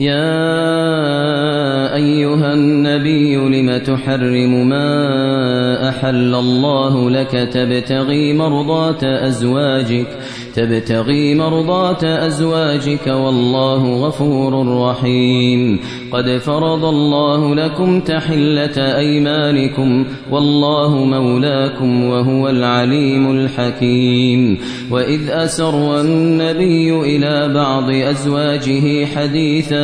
يا أيها النبي لم تحرم ما أحل الله لك تبتغي مرضات أزواجك تبتغي مرضات أزواجك والله غفور رحيم. قد فرض الله لكم تحلة أيمانكم والله مولاكم وهو العليم الحكيم. وإذ أسر النبي إلى بعض أزواجه حديثا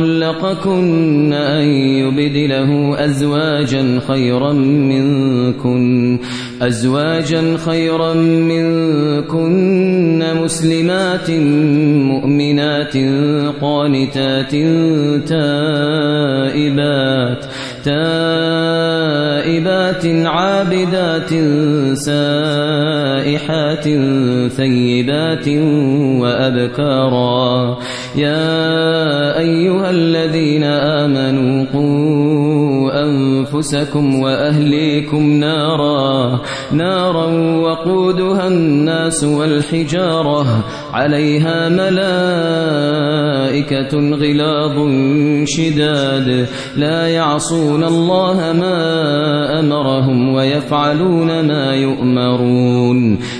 طلقكن أن يبدله أزواجا خيرا منكن أزواجا خيرا منكن مسلمات مؤمنات قانتات تائبات تائبات عابدات سائحات ثيبات وأبكارا يا أيها الذين آمنوا قوا أنفسكم وأهليكم نارا نارا وقودها الناس والحجارة عليها ملائكة غلاظ شداد لا يعصون الله ما أمرهم ويفعلون ما يؤمرون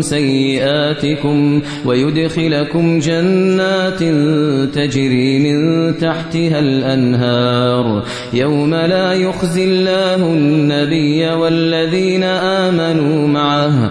سيئاتكم ويدخلكم جنات تجري من تحتها الأنهار. يوم لا يخزي الله النبي والذين آمنوا معه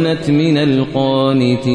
وكانت من القانتين.